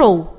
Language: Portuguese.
errou